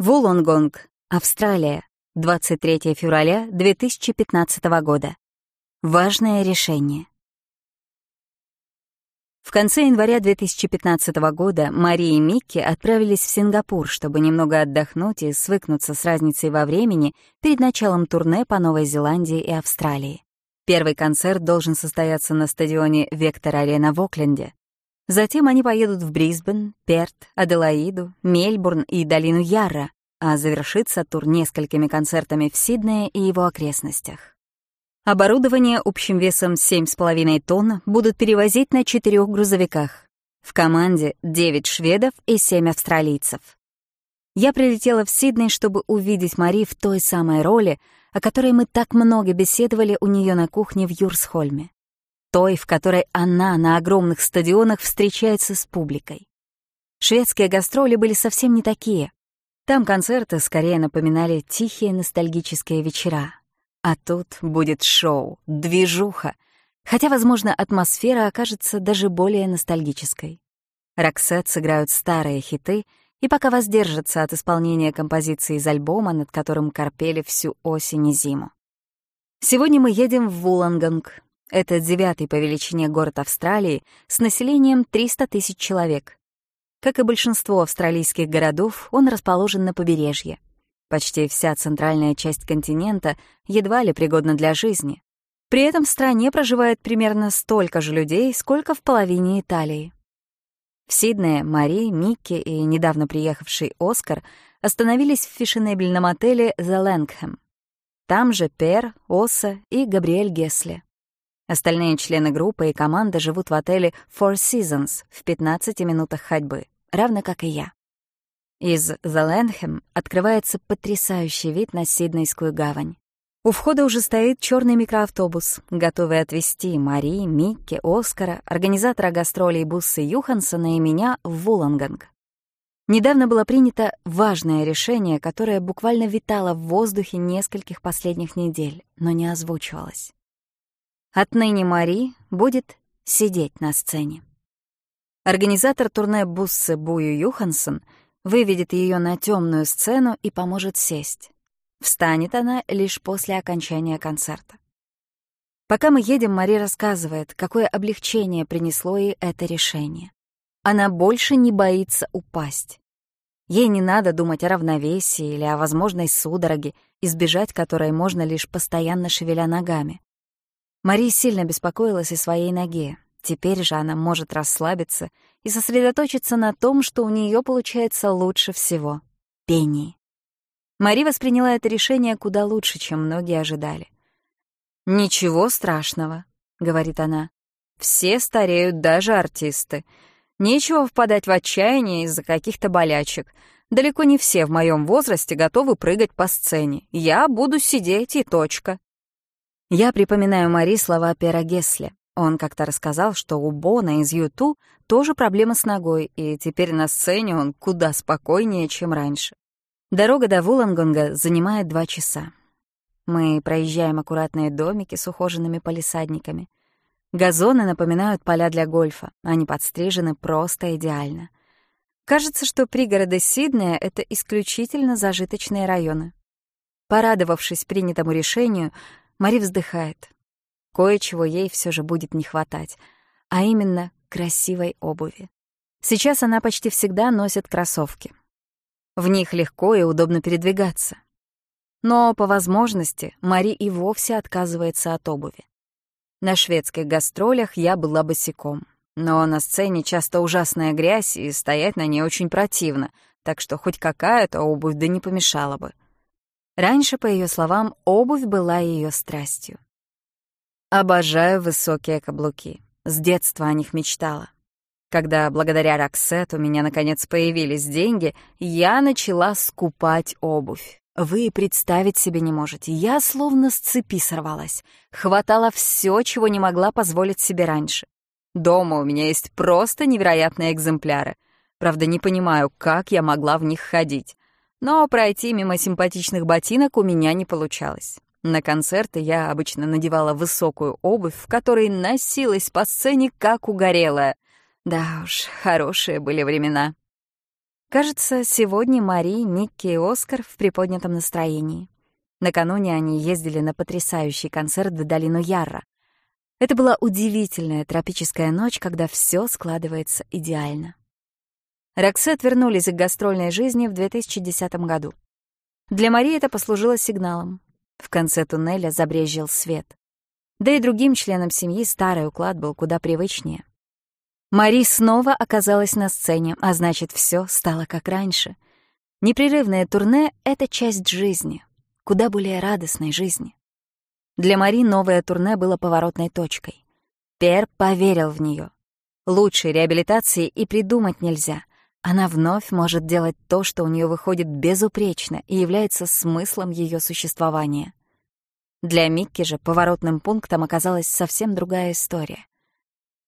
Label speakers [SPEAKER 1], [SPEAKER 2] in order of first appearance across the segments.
[SPEAKER 1] Вулонгонг, Австралия, 23 февраля 2015 года. Важное решение. В конце января 2015 года Мария и Микки отправились в Сингапур, чтобы немного отдохнуть и свыкнуться с разницей во времени перед началом турне по Новой Зеландии и Австралии. Первый концерт должен состояться на стадионе Вектор-Арена в Окленде. Затем они поедут в Брисбен, Перт, Аделаиду, Мельбурн и долину Ярра, а завершится тур несколькими концертами в Сиднее и его окрестностях. Оборудование общим весом 7,5 тонн будут перевозить на четырех грузовиках. В команде 9 шведов и 7 австралийцев. Я прилетела в Сидней, чтобы увидеть Мари в той самой роли, о которой мы так много беседовали у нее на кухне в Юрсхольме той, в которой она на огромных стадионах встречается с публикой. Шведские гастроли были совсем не такие. Там концерты скорее напоминали тихие ностальгические вечера. А тут будет шоу, движуха, хотя, возможно, атмосфера окажется даже более ностальгической. Роксет сыграют старые хиты и пока воздержатся от исполнения композиции из альбома, над которым корпели всю осень и зиму. Сегодня мы едем в Вуланганг, это девятый по величине город Австралии с населением 300 тысяч человек. Как и большинство австралийских городов, он расположен на побережье. Почти вся центральная часть континента едва ли пригодна для жизни. При этом в стране проживает примерно столько же людей, сколько в половине Италии. В Сиднее Мари, Микки и недавно приехавший Оскар остановились в фешенебельном отеле «The Langhamm». Там же Пер, Оса и Габриэль Гесли. Остальные члены группы и команда живут в отеле Four Seasons в 15 минутах ходьбы, равно как и я. Из The Landham открывается потрясающий вид на Сиднейскую гавань. У входа уже стоит черный микроавтобус, готовый отвезти Мари, Микки, Оскара, организатора гастролей Буссы Юхансона и меня в Вуланганг. Недавно было принято важное решение, которое буквально витало в воздухе нескольких последних недель, но не озвучивалось. Отныне Мари будет сидеть на сцене. Организатор турне Буссы Бую Юхансон выведет ее на темную сцену и поможет сесть. Встанет она лишь после окончания концерта. Пока мы едем, Мари рассказывает, какое облегчение принесло ей это решение. Она больше не боится упасть. Ей не надо думать о равновесии или о возможной судороге, избежать которой можно лишь постоянно шевеля ногами. Мари сильно беспокоилась о своей ноге. Теперь же она может расслабиться и сосредоточиться на том, что у нее получается лучше всего — пении. Мари восприняла это решение куда лучше, чем многие ожидали. «Ничего страшного», — говорит она. «Все стареют, даже артисты. Нечего впадать в отчаяние из-за каких-то болячек. Далеко не все в моем возрасте готовы прыгать по сцене. Я буду сидеть и точка». Я припоминаю Мари слова Пера Гессли. Он как-то рассказал, что у Бона из Юту тоже проблема с ногой, и теперь на сцене он куда спокойнее, чем раньше. Дорога до Вулангонга занимает два часа. Мы проезжаем аккуратные домики с ухоженными палисадниками. Газоны напоминают поля для гольфа, они подстрижены просто идеально. Кажется, что пригороды Сиднея — это исключительно зажиточные районы. Порадовавшись принятому решению, Мари вздыхает. Кое-чего ей все же будет не хватать, а именно красивой обуви. Сейчас она почти всегда носит кроссовки. В них легко и удобно передвигаться. Но, по возможности, Мари и вовсе отказывается от обуви. На шведских гастролях я была босиком, но на сцене часто ужасная грязь, и стоять на ней очень противно, так что хоть какая-то обувь да не помешала бы. Раньше, по ее словам, обувь была ее страстью. Обожаю высокие каблуки. С детства о них мечтала. Когда благодаря Роксет у меня наконец появились деньги, я начала скупать обувь. Вы представить себе не можете. Я словно с цепи сорвалась. Хватало все, чего не могла позволить себе раньше. Дома у меня есть просто невероятные экземпляры. Правда, не понимаю, как я могла в них ходить но пройти мимо симпатичных ботинок у меня не получалось. На концерты я обычно надевала высокую обувь, в которой носилась по сцене как угорелая. Да уж, хорошие были времена. Кажется, сегодня Мари, Никки и Оскар в приподнятом настроении. Накануне они ездили на потрясающий концерт в долину Ярра. Это была удивительная тропическая ночь, когда все складывается идеально. Роксет вернулись к гастрольной жизни в 2010 году. Для Мари это послужило сигналом. В конце туннеля забрезжил свет. Да и другим членам семьи старый уклад был куда привычнее. Мари снова оказалась на сцене, а значит, все стало как раньше. Непрерывное турне — это часть жизни, куда более радостной жизни. Для Мари новое турне было поворотной точкой. Пер поверил в нее. Лучшей реабилитации и придумать нельзя. Она вновь может делать то, что у нее выходит безупречно и является смыслом ее существования. Для Микки же поворотным пунктом оказалась совсем другая история.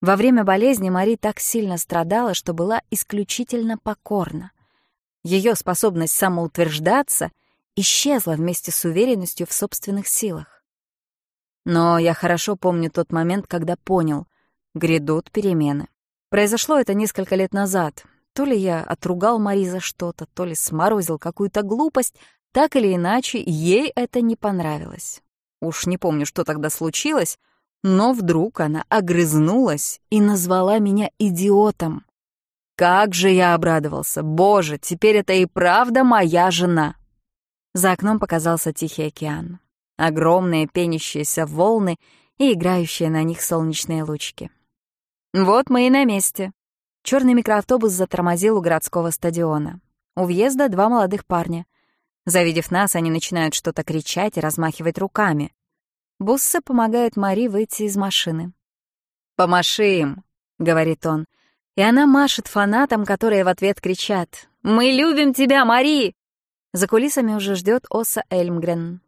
[SPEAKER 1] Во время болезни Мари так сильно страдала, что была исключительно покорна. Ее способность самоутверждаться исчезла вместе с уверенностью в собственных силах. Но я хорошо помню тот момент, когда понял — грядут перемены. Произошло это несколько лет назад. То ли я отругал Мари за что-то, то ли сморозил какую-то глупость, так или иначе, ей это не понравилось. Уж не помню, что тогда случилось, но вдруг она огрызнулась и назвала меня идиотом. Как же я обрадовался! Боже, теперь это и правда моя жена! За окном показался Тихий океан. Огромные пенящиеся волны и играющие на них солнечные лучки. Вот мы и на месте. Черный микроавтобус затормозил у городского стадиона. У въезда два молодых парня. Завидев нас, они начинают что-то кричать и размахивать руками. Бусса помогает Мари выйти из машины. «Помаши им», — говорит он. И она машет фанатам, которые в ответ кричат. «Мы любим тебя, Мари!» За кулисами уже ждет Оса Эльмгрен.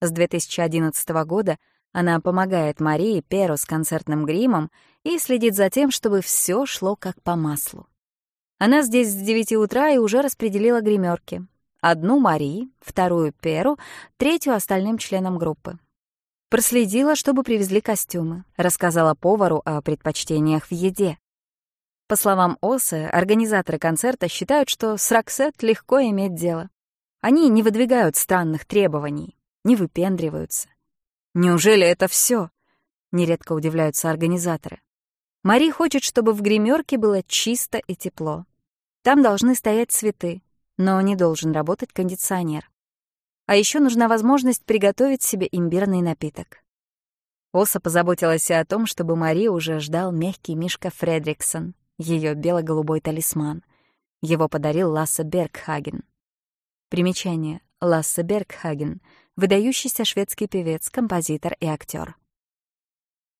[SPEAKER 1] С 2011 года она помогает Марии Перу с концертным гримом и следит за тем, чтобы все шло как по маслу. Она здесь с 9 утра и уже распределила гримерки. Одну Марии, вторую Перу, третью остальным членам группы. Проследила, чтобы привезли костюмы, рассказала повару о предпочтениях в еде. По словам Осы, организаторы концерта считают, что с Роксет легко иметь дело. Они не выдвигают странных требований, не выпендриваются. Неужели это все? Нередко удивляются организаторы. Мари хочет, чтобы в гримерке было чисто и тепло. Там должны стоять цветы, но не должен работать кондиционер. А еще нужна возможность приготовить себе имбирный напиток. Оса позаботилась и о том, чтобы Мари уже ждал мягкий Мишка Фредриксон, ее бело-голубой талисман. Его подарил Ласса Бергхаген. Примечание. Ласса Бергхаген — выдающийся шведский певец, композитор и актер.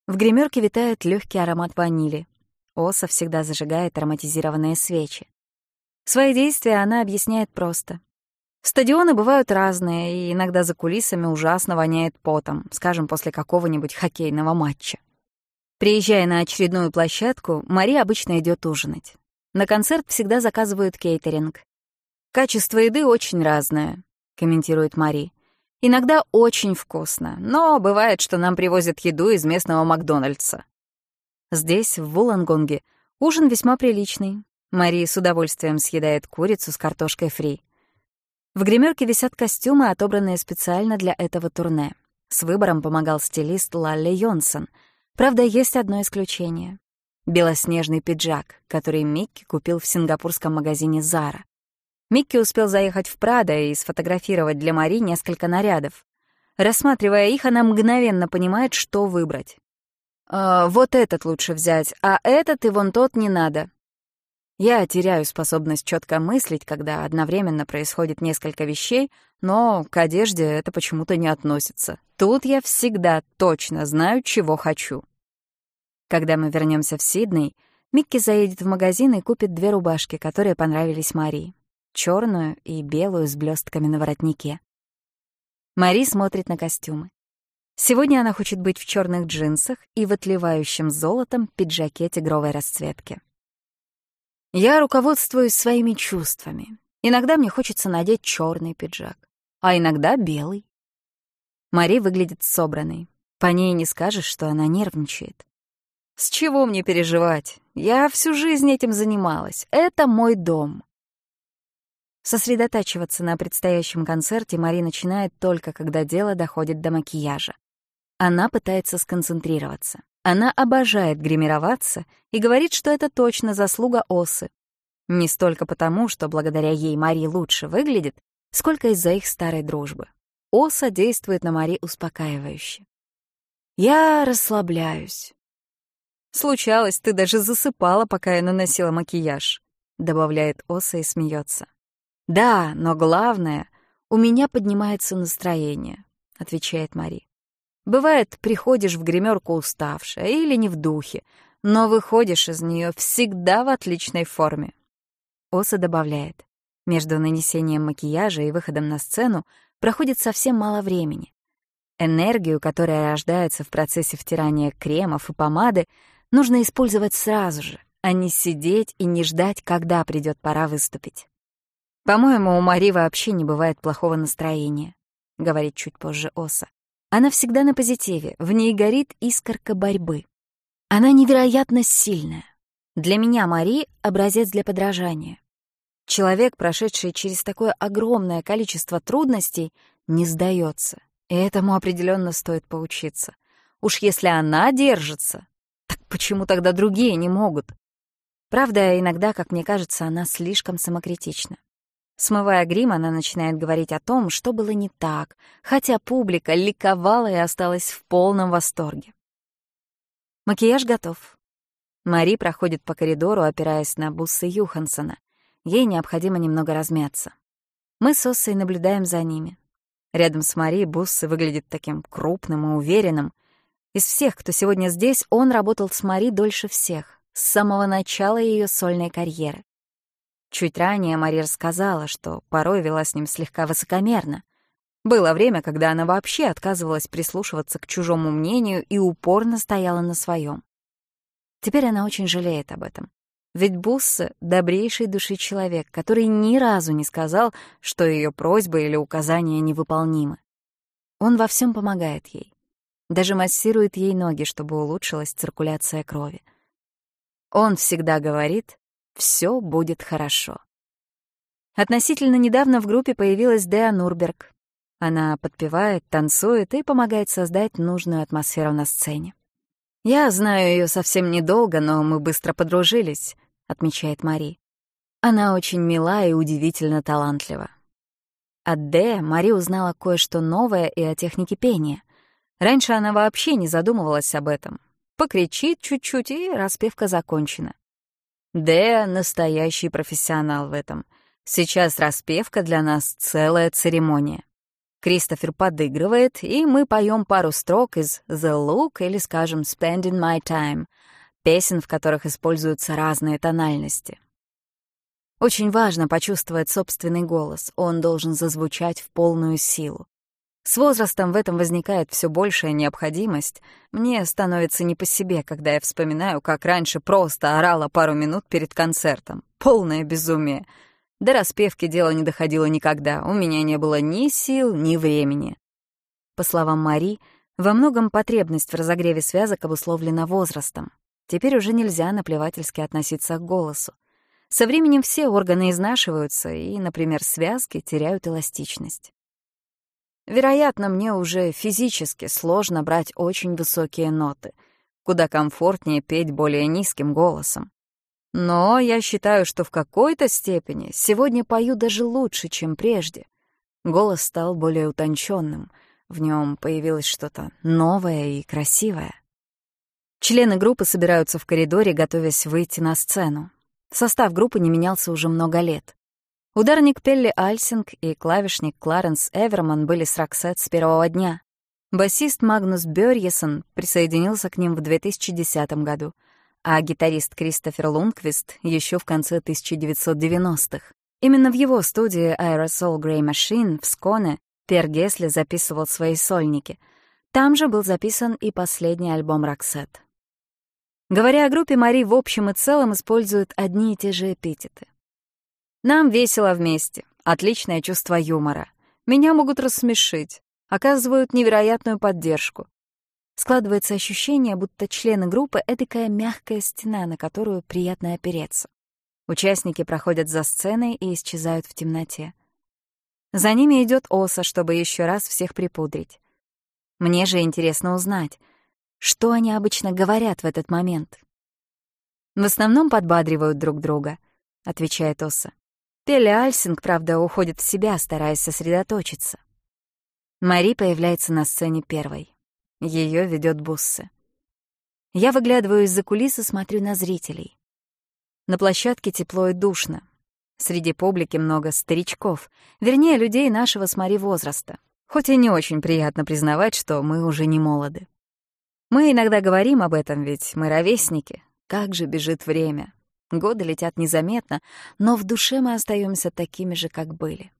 [SPEAKER 1] В гримерке витает легкий аромат ванили. Оса всегда зажигает ароматизированные свечи. Свои действия она объясняет просто. Стадионы бывают разные, и иногда за кулисами ужасно воняет потом, скажем, после какого-нибудь хоккейного матча. Приезжая на очередную площадку, Мари обычно идет ужинать. На концерт всегда заказывают кейтеринг. «Качество еды очень разное», — комментирует Мари. «Иногда очень вкусно, но бывает, что нам привозят еду из местного Макдональдса». Здесь, в Вулангонге, ужин весьма приличный. Мари с удовольствием съедает курицу с картошкой фри. В гримерке висят костюмы, отобранные специально для этого турне. С выбором помогал стилист Лалли Йонсон. Правда, есть одно исключение. Белоснежный пиджак, который Микки купил в сингапурском магазине Zara. Микки успел заехать в Прадо и сфотографировать для Мари несколько нарядов. Рассматривая их, она мгновенно понимает, что выбрать. «Э, «Вот этот лучше взять, а этот и вон тот не надо. Я теряю способность четко мыслить, когда одновременно происходит несколько вещей, но к одежде это почему-то не относится. Тут я всегда точно знаю, чего хочу. Когда мы вернемся в Сидней, Микки заедет в магазин и купит две рубашки, которые понравились Марии. Черную и белую с блестками на воротнике. Мари смотрит на костюмы. Сегодня она хочет быть в черных джинсах и в отливающем золотом пиджаке тигровой расцветки. Я руководствуюсь своими чувствами. Иногда мне хочется надеть черный пиджак, а иногда белый. Мари выглядит собранной. По ней не скажешь, что она нервничает. С чего мне переживать? Я всю жизнь этим занималась. Это мой дом. Сосредотачиваться на предстоящем концерте Мари начинает только, когда дело доходит до макияжа. Она пытается сконцентрироваться. Она обожает гримироваться и говорит, что это точно заслуга Осы. Не столько потому, что благодаря ей Мари лучше выглядит, сколько из-за их старой дружбы. Оса действует на Мари успокаивающе. Я расслабляюсь. Случалось, ты даже засыпала, пока я наносила макияж, добавляет Оса и смеется. Да, но главное, у меня поднимается настроение, отвечает Мари. Бывает, приходишь в гримерку уставшая или не в духе, но выходишь из нее всегда в отличной форме. Оса добавляет. Между нанесением макияжа и выходом на сцену проходит совсем мало времени. Энергию, которая рождается в процессе втирания кремов и помады, нужно использовать сразу же, а не сидеть и не ждать, когда придет пора выступить. «По-моему, у Мари вообще не бывает плохого настроения», — говорит чуть позже Оса. Она всегда на позитиве, в ней горит искорка борьбы. Она невероятно сильная. Для меня Мари — образец для подражания. Человек, прошедший через такое огромное количество трудностей, не сдается, и этому определенно стоит поучиться. Уж если она держится, так почему тогда другие не могут? Правда, иногда, как мне кажется, она слишком самокритична. Смывая грим, она начинает говорить о том, что было не так, хотя публика ликовала и осталась в полном восторге. Макияж готов. Мари проходит по коридору, опираясь на бусы Юхансона. Ей необходимо немного размяться. Мы с Оссой наблюдаем за ними. Рядом с Мари Буссы выглядит таким крупным и уверенным. Из всех, кто сегодня здесь, он работал с Мари дольше всех, с самого начала ее сольной карьеры. Чуть ранее Мари рассказала, что порой вела с ним слегка высокомерно. Было время, когда она вообще отказывалась прислушиваться к чужому мнению и упорно стояла на своем. Теперь она очень жалеет об этом. Ведь Бусса — добрейший души человек, который ни разу не сказал, что ее просьбы или указания невыполнимы. Он во всем помогает ей. Даже массирует ей ноги, чтобы улучшилась циркуляция крови. Он всегда говорит, все будет хорошо. Относительно недавно в группе появилась Деа Нурберг. Она подпевает, танцует и помогает создать нужную атмосферу на сцене. «Я знаю ее совсем недолго, но мы быстро подружились», — отмечает Мари. Она очень мила и удивительно талантлива. От Д Мари узнала кое-что новое и о технике пения. Раньше она вообще не задумывалась об этом. Покричит чуть-чуть, и распевка закончена. Д — настоящий профессионал в этом. Сейчас распевка для нас целая церемония. Кристофер подыгрывает, и мы поем пару строк из «The Look» или, скажем, «Spending My Time», песен, в которых используются разные тональности. Очень важно почувствовать собственный голос, он должен зазвучать в полную силу. С возрастом в этом возникает все большая необходимость. Мне становится не по себе, когда я вспоминаю, как раньше просто орала пару минут перед концертом. Полное безумие. До распевки дело не доходило никогда. У меня не было ни сил, ни времени. По словам Мари, во многом потребность в разогреве связок обусловлена возрастом. Теперь уже нельзя наплевательски относиться к голосу. Со временем все органы изнашиваются, и, например, связки теряют эластичность. Вероятно, мне уже физически сложно брать очень высокие ноты, куда комфортнее петь более низким голосом. Но я считаю, что в какой-то степени сегодня пою даже лучше, чем прежде. Голос стал более утонченным, в нем появилось что-то новое и красивое. Члены группы собираются в коридоре, готовясь выйти на сцену. Состав группы не менялся уже много лет. Ударник Пелли Альсинг и клавишник Кларенс Эверман были с Роксет с первого дня. Басист Магнус Бёрьесон присоединился к ним в 2010 году, а гитарист Кристофер Лунквист еще в конце 1990-х. Именно в его студии Aerosol Grey Machine в Сконе Пер Гесли записывал свои сольники. Там же был записан и последний альбом Роксет. Говоря о группе, Мари в общем и целом использует одни и те же эпитеты. Нам весело вместе, отличное чувство юмора. Меня могут рассмешить, оказывают невероятную поддержку. Складывается ощущение, будто члены группы — эдакая мягкая стена, на которую приятно опереться. Участники проходят за сценой и исчезают в темноте. За ними идет Оса, чтобы еще раз всех припудрить. Мне же интересно узнать, что они обычно говорят в этот момент. «В основном подбадривают друг друга», — отвечает Оса. Телли Альсинг, правда, уходит в себя, стараясь сосредоточиться. Мари появляется на сцене первой. Ее ведет Буссе. Я выглядываю из-за кулис и смотрю на зрителей. На площадке тепло и душно. Среди публики много старичков, вернее, людей нашего с Мари возраста. Хоть и не очень приятно признавать, что мы уже не молоды. Мы иногда говорим об этом, ведь мы ровесники. Как же бежит время. Годы летят незаметно, но в душе мы остаемся такими же, как были.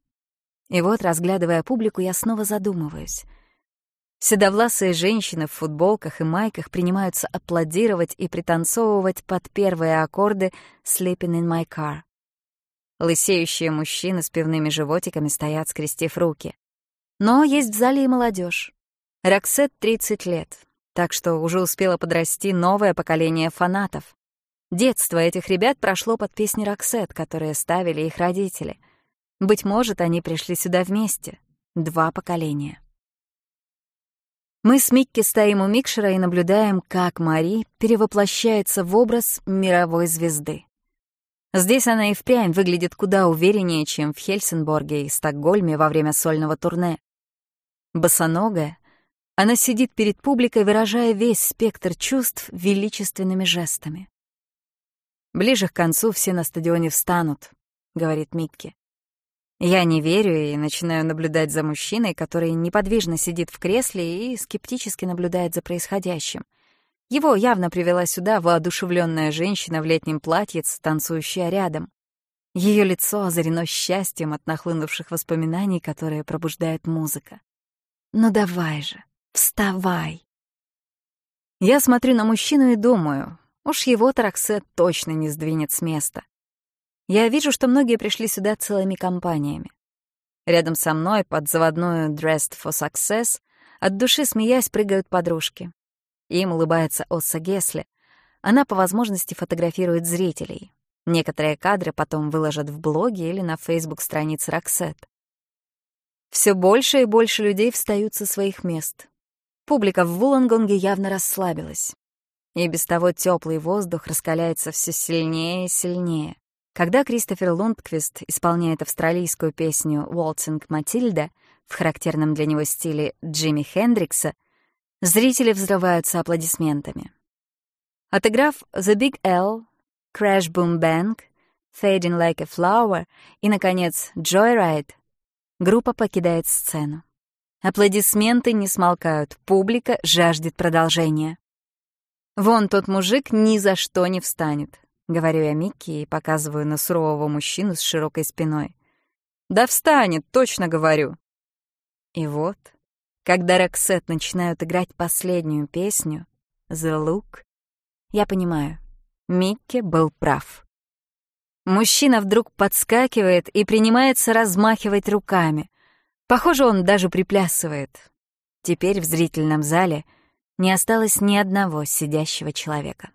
[SPEAKER 1] И вот, разглядывая публику, я снова задумываюсь. Седовласые женщины в футболках и майках принимаются аплодировать и пританцовывать под первые аккорды «Sleeping in my car». Лысеющие мужчины с пивными животиками стоят, скрестив руки. Но есть в зале и молодежь. Роксет 30 лет, так что уже успело подрасти новое поколение фанатов. Детство этих ребят прошло под песни Роксет, которые ставили их родители. Быть может, они пришли сюда вместе. Два поколения. Мы с Микки стоим у микшера и наблюдаем, как Мари перевоплощается в образ мировой звезды. Здесь она и впрямь выглядит куда увереннее, чем в Хельсинборге и Стокгольме во время сольного турне. Босоногая, она сидит перед публикой, выражая весь спектр чувств величественными жестами. «Ближе к концу все на стадионе встанут», — говорит Микки. Я не верю и начинаю наблюдать за мужчиной, который неподвижно сидит в кресле и скептически наблюдает за происходящим — его явно привела сюда воодушевленная женщина в летнем платье, танцующая рядом. Ее лицо озарено счастьем от нахлынувших воспоминаний, которые пробуждает музыка. «Ну давай же, вставай!» Я смотрю на мужчину и думаю, уж его Тараксет точно не сдвинет с места. Я вижу, что многие пришли сюда целыми компаниями. Рядом со мной под заводную «Dressed for Success» от души смеясь прыгают подружки. Им улыбается Осса Гесли. Она по возможности фотографирует зрителей. Некоторые кадры потом выложат в блоге или на фейсбук-странице Роксет. Все больше и больше людей встают со своих мест. Публика в Вулангонге явно расслабилась. И без того теплый воздух раскаляется все сильнее и сильнее. Когда Кристофер Лундквист исполняет австралийскую песню «Waltzing Матильда» в характерном для него стиле Джимми Хендрикса, Зрители взрываются аплодисментами. Отыграв «The Big L», «Crash Boom Bang», «Fading Like a Flower» и, наконец, «Joyride», группа покидает сцену. Аплодисменты не смолкают, публика жаждет продолжения. «Вон тот мужик ни за что не встанет», — говорю я Микки и показываю на сурового мужчину с широкой спиной. «Да встанет, точно говорю». И вот когда Роксет начинают играть последнюю песню, «The Look», я понимаю, Микки был прав. Мужчина вдруг подскакивает и принимается размахивать руками. Похоже, он даже приплясывает. Теперь в зрительном зале не осталось ни одного сидящего человека.